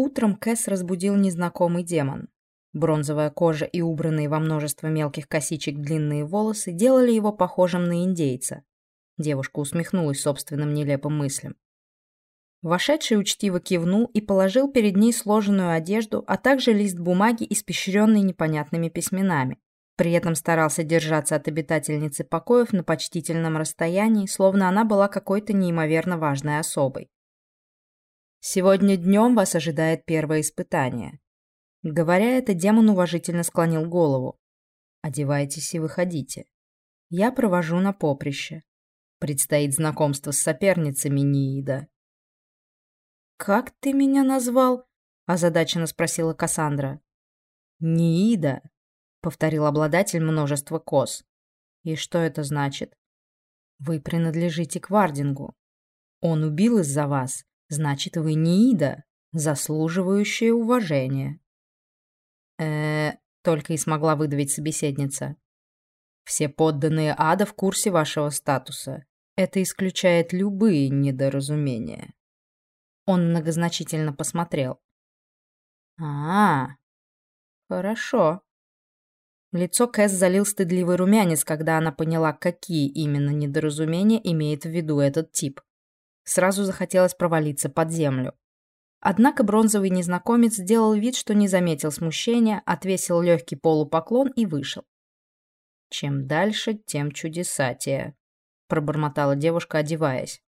Утром Кэс разбудил незнакомый демон. Бронзовая кожа и убранные во множество мелких косичек длинные волосы делали его похожим на индейца. Девушка усмехнулась собственным нелепым мыслям. Вошедший учтиво кивнул и положил перед ней сложенную одежду, а также лист бумаги, испещренный непонятными письменами. При этом старался держаться от обитательницы покоев на почтительном расстоянии, словно она была какой-то неимоверно важной особой. «Сегодня днем вас ожидает первое испытание». Говоря это, демон уважительно склонил голову. «Одевайтесь и выходите. Я провожу на поприще. Предстоит знакомство с соперницами Ниида». «Как ты меня назвал?» – озадаченно спросила Кассандра. «Ниида», – повторил обладатель множества кос. «И что это значит?» «Вы принадлежите к Вардингу. Он убил из-за вас, значит, вы Ниида, заслуживающая уважения». э только и смогла выдавить собеседница. «Все подданные ада в курсе вашего статуса. Это исключает любые недоразумения». Он многозначительно посмотрел. -а, -а хорошо. Лицо Кэс залил стыдливый румянец, когда она поняла, какие именно недоразумения имеет в виду этот тип. Сразу захотелось провалиться под землю. Однако бронзовый незнакомец сделал вид, что не заметил смущения, отвесил легкий полупоклон и вышел. «Чем дальше, тем чудесатее», — пробормотала девушка, одеваясь.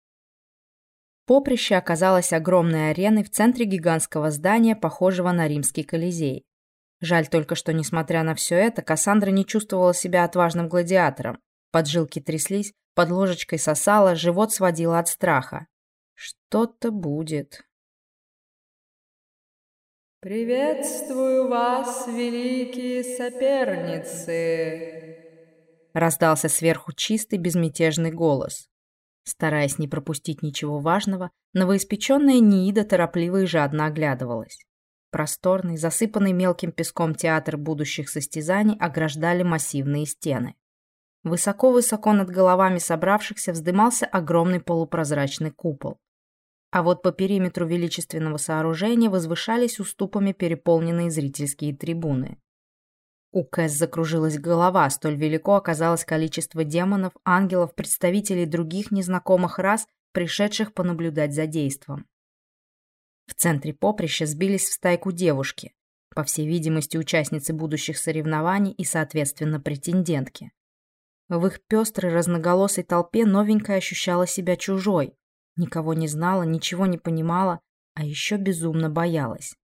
Поприще оказалось огромной ареной в центре гигантского здания, похожего на римский колизей. Жаль только, что, несмотря на все это, Кассандра не чувствовала себя отважным гладиатором. Поджилки тряслись, под ложечкой сосала, живот сводило от страха. Что-то будет. «Приветствую вас, великие соперницы!» Раздался сверху чистый безмятежный голос. Стараясь не пропустить ничего важного, новоиспеченная Ниида торопливо и жадно оглядывалась. Просторный, засыпанный мелким песком театр будущих состязаний ограждали массивные стены. Высоко-высоко над головами собравшихся вздымался огромный полупрозрачный купол. А вот по периметру величественного сооружения возвышались уступами переполненные зрительские трибуны. У Кэс закружилась голова, столь велико оказалось количество демонов, ангелов, представителей других незнакомых рас, пришедших понаблюдать за действом. В центре поприща сбились в стайку девушки, по всей видимости, участницы будущих соревнований и, соответственно, претендентки. В их пестрой разноголосой толпе новенькая ощущала себя чужой, никого не знала, ничего не понимала, а еще безумно боялась.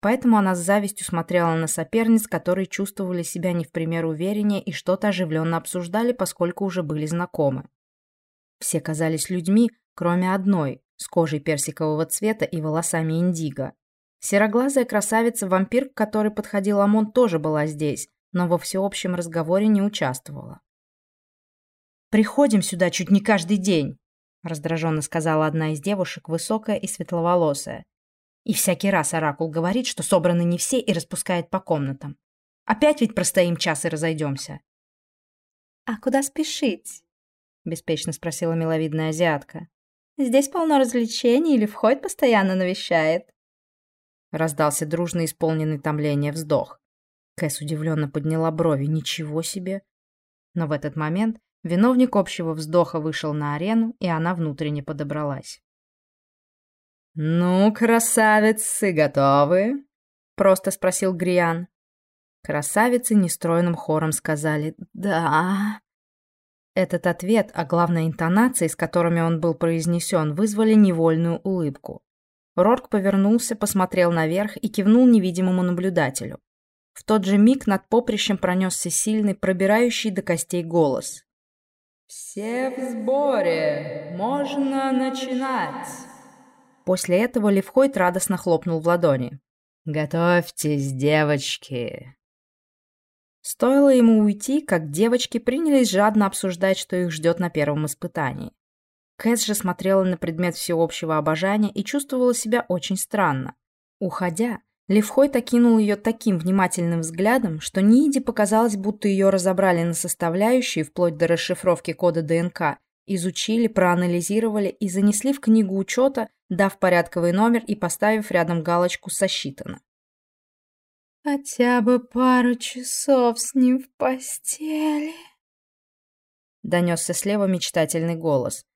Поэтому она с завистью смотрела на соперниц, которые чувствовали себя не в пример увереннее и что-то оживленно обсуждали, поскольку уже были знакомы. Все казались людьми, кроме одной, с кожей персикового цвета и волосами индиго. Сероглазая красавица-вампир, к которой подходил Амон, тоже была здесь, но во всеобщем разговоре не участвовала. «Приходим сюда чуть не каждый день», — раздраженно сказала одна из девушек, высокая и светловолосая. И всякий раз Оракул говорит, что собраны не все и распускает по комнатам. Опять ведь простоим час и разойдемся. «А куда спешить?» — беспечно спросила миловидная азиатка. «Здесь полно развлечений или вход постоянно навещает?» Раздался дружно исполненный томления вздох. Кэс удивленно подняла брови. «Ничего себе!» Но в этот момент виновник общего вздоха вышел на арену, и она внутренне подобралась. «Ну, красавицы, готовы?» — просто спросил Гриан. Красавицы нестроенным хором сказали «да». Этот ответ, а главное интонации, с которыми он был произнесен, вызвали невольную улыбку. Рорк повернулся, посмотрел наверх и кивнул невидимому наблюдателю. В тот же миг над поприщем пронесся сильный, пробирающий до костей голос. «Все в сборе, можно начинать!» После этого Левхойт радостно хлопнул в ладони. «Готовьтесь, девочки!» Стоило ему уйти, как девочки принялись жадно обсуждать, что их ждет на первом испытании. Кэс же смотрела на предмет всеобщего обожания и чувствовала себя очень странно. Уходя, Левхойт окинул ее таким внимательным взглядом, что Ниде показалось, будто ее разобрали на составляющие, вплоть до расшифровки кода ДНК, изучили, проанализировали и занесли в книгу учета, дав порядковый номер и поставив рядом галочку «Сосчитано». «Хотя бы пару часов с ним в постели», — донесся слева мечтательный голос.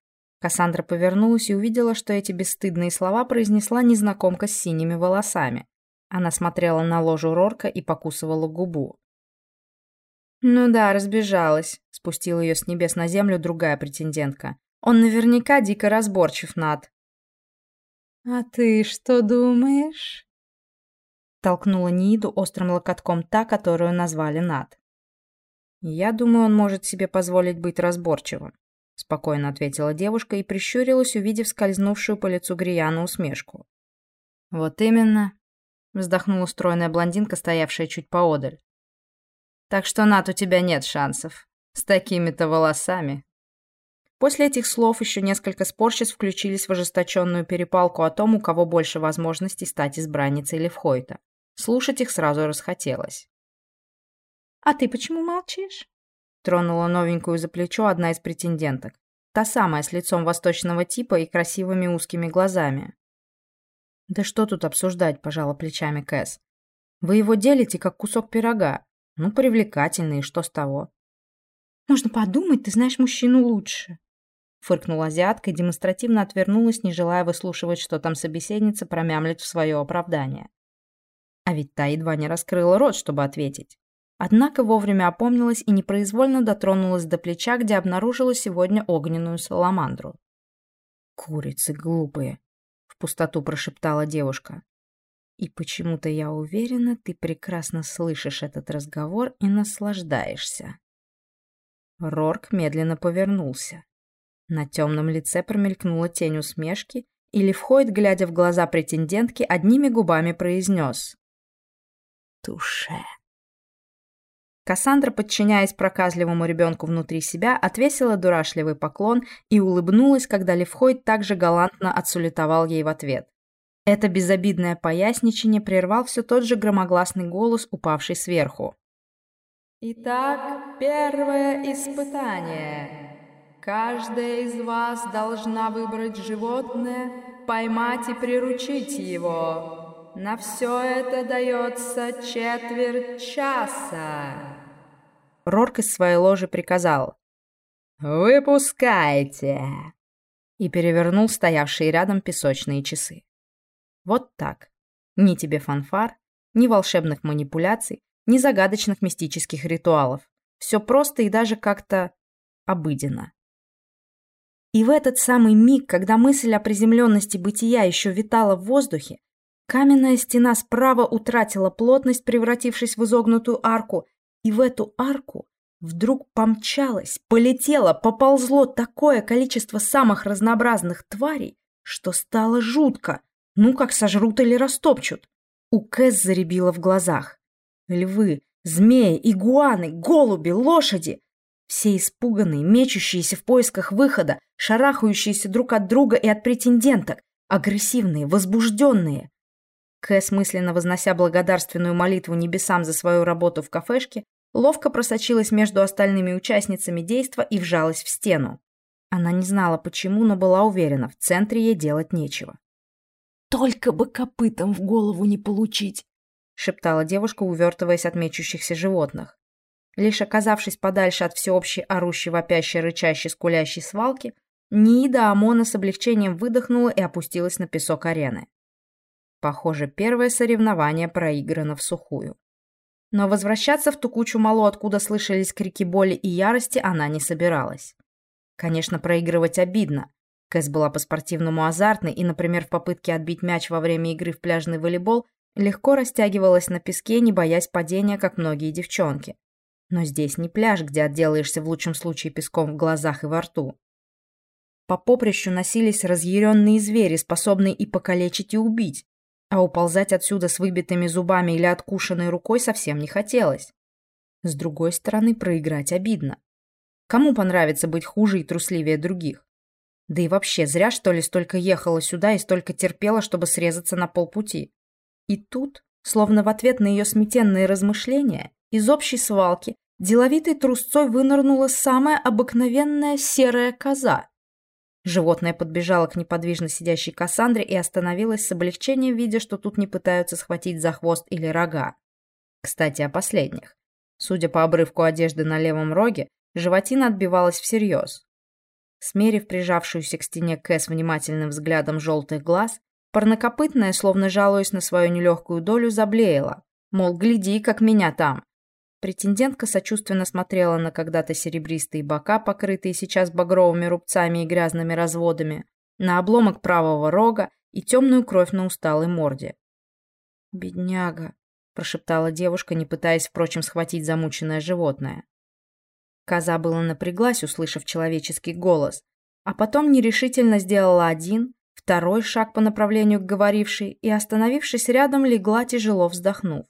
Кассандра повернулась и увидела, что эти бесстыдные слова произнесла незнакомка с синими волосами. Она смотрела на ложу Рорка и покусывала губу. «Ну да, разбежалась», — спустила ее с небес на землю другая претендентка. «Он наверняка дико разборчив, Над». «А ты что думаешь?» Толкнула Нииду острым локотком та, которую назвали Над. «Я думаю, он может себе позволить быть разборчивым», — спокойно ответила девушка и прищурилась, увидев скользнувшую по лицу Грияна усмешку. «Вот именно», — вздохнула стройная блондинка, стоявшая чуть поодаль. Так что, Нат, у тебя нет шансов. С такими-то волосами. После этих слов еще несколько спорщиц включились в ожесточенную перепалку о том, у кого больше возможностей стать избранницей Левхойта. Слушать их сразу расхотелось. «А ты почему молчишь?» Тронула новенькую за плечо одна из претенденток. Та самая, с лицом восточного типа и красивыми узкими глазами. «Да что тут обсуждать?» – пожала плечами Кэс. «Вы его делите, как кусок пирога. Ну, привлекательный, что с того? Можно подумать, ты знаешь мужчину лучше. Фыркнула азиатка и демонстративно отвернулась, не желая выслушивать, что там собеседница промямлит в свое оправдание. А ведь та едва не раскрыла рот, чтобы ответить. Однако вовремя опомнилась и непроизвольно дотронулась до плеча, где обнаружила сегодня огненную саламандру. «Курицы глупые!» — пустоту прошептала девушка. И почему-то я уверена, ты прекрасно слышишь этот разговор и наслаждаешься. Рорк медленно повернулся. На темном лице промелькнула тень усмешки, и Левхойд, глядя в глаза претендентки, одними губами произнес «Туше». Кассандра, подчиняясь проказливому ребенку внутри себя, отвесила дурашливый поклон и улыбнулась, когда Левхойд также галантно отсулетовал ей в ответ. Это безобидное поясничение прервал все тот же громогласный голос, упавший сверху. «Итак, первое испытание. Каждая из вас должна выбрать животное, поймать и приручить его. На все это дается четверть часа». Рорк из своей ложи приказал. «Выпускайте!» и перевернул стоявшие рядом песочные часы. Вот так. Ни тебе фанфар, ни волшебных манипуляций, ни загадочных мистических ритуалов. Все просто и даже как-то обыденно. И в этот самый миг, когда мысль о приземленности бытия еще витала в воздухе, каменная стена справа утратила плотность, превратившись в изогнутую арку, и в эту арку вдруг помчалось, полетело, поползло такое количество самых разнообразных тварей, что стало жутко. Ну, как сожрут или растопчут. У Кэс заребило в глазах. Львы, змеи, игуаны, голуби, лошади. Все испуганные, мечущиеся в поисках выхода, шарахающиеся друг от друга и от претенденток, агрессивные, возбужденные. Кэс, мысленно вознося благодарственную молитву небесам за свою работу в кафешке, ловко просочилась между остальными участницами действа и вжалась в стену. Она не знала почему, но была уверена, в центре ей делать нечего. Только бы копытом в голову не получить, шептала девушка, увертываясь от мечущихся животных. Лишь оказавшись подальше от всеобщей орущей, вопящей, рычащей, скулящей свалки, Нида Амона с облегчением выдохнула и опустилась на песок арены. Похоже, первое соревнование проиграно в сухую. Но возвращаться в ту кучу мало, откуда слышались крики боли и ярости, она не собиралась. Конечно, проигрывать обидно, Кэс была по-спортивному азартной и, например, в попытке отбить мяч во время игры в пляжный волейбол легко растягивалась на песке, не боясь падения, как многие девчонки. Но здесь не пляж, где отделаешься в лучшем случае песком в глазах и во рту. По поприщу носились разъяренные звери, способные и покалечить, и убить. А уползать отсюда с выбитыми зубами или откушенной рукой совсем не хотелось. С другой стороны, проиграть обидно. Кому понравится быть хуже и трусливее других? Да и вообще, зря, что ли, столько ехала сюда и столько терпела, чтобы срезаться на полпути. И тут, словно в ответ на ее сметенные размышления, из общей свалки деловитой трусцой вынырнула самая обыкновенная серая коза. Животное подбежало к неподвижно сидящей Кассандре и остановилось с облегчением, видя, что тут не пытаются схватить за хвост или рога. Кстати, о последних. Судя по обрывку одежды на левом роге, животина отбивалась всерьез. Смерив прижавшуюся к стене Кэс внимательным взглядом желтых глаз, парнокопытная, словно жалуясь на свою нелегкую долю, заблеяла. Мол, гляди, как меня там. Претендентка сочувственно смотрела на когда-то серебристые бока, покрытые сейчас багровыми рубцами и грязными разводами, на обломок правого рога и темную кровь на усталой морде. «Бедняга», — прошептала девушка, не пытаясь, впрочем, схватить замученное животное. Коза была напряглась, услышав человеческий голос, а потом нерешительно сделала один, второй шаг по направлению к говорившей и, остановившись рядом, легла, тяжело вздохнув.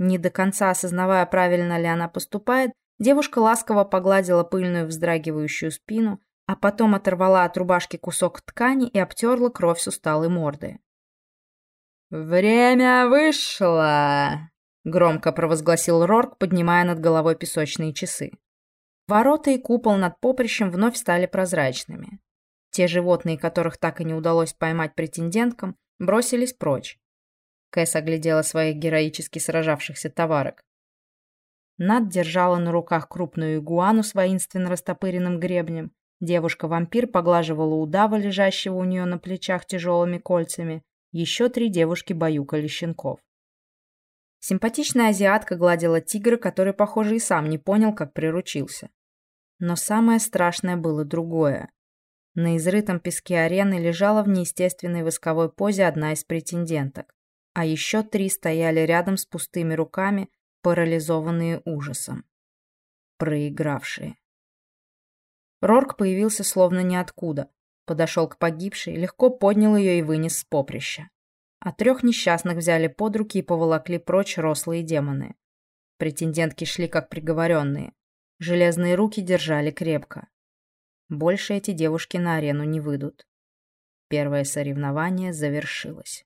Не до конца осознавая, правильно ли она поступает, девушка ласково погладила пыльную вздрагивающую спину, а потом оторвала от рубашки кусок ткани и обтерла кровь с усталой морды. «Время вышло!» — громко провозгласил Рорк, поднимая над головой песочные часы. Ворота и купол над поприщем вновь стали прозрачными. Те животные, которых так и не удалось поймать претенденткам, бросились прочь. Кэс оглядела своих героически сражавшихся товарок. Над держала на руках крупную игуану с воинственно растопыренным гребнем. Девушка-вампир поглаживала удава, лежащего у нее на плечах тяжелыми кольцами. Еще три девушки баюкали щенков. Симпатичная азиатка гладила тигра, который, похоже, и сам не понял, как приручился. Но самое страшное было другое. На изрытом песке арены лежала в неестественной восковой позе одна из претенденток а еще три стояли рядом с пустыми руками, парализованные ужасом. Проигравшие. Рорк появился словно ниоткуда, подошел к погибшей, легко поднял ее и вынес с поприща. А трех несчастных взяли под руки и поволокли прочь рослые демоны. Претендентки шли как приговоренные. Железные руки держали крепко. Больше эти девушки на арену не выйдут. Первое соревнование завершилось.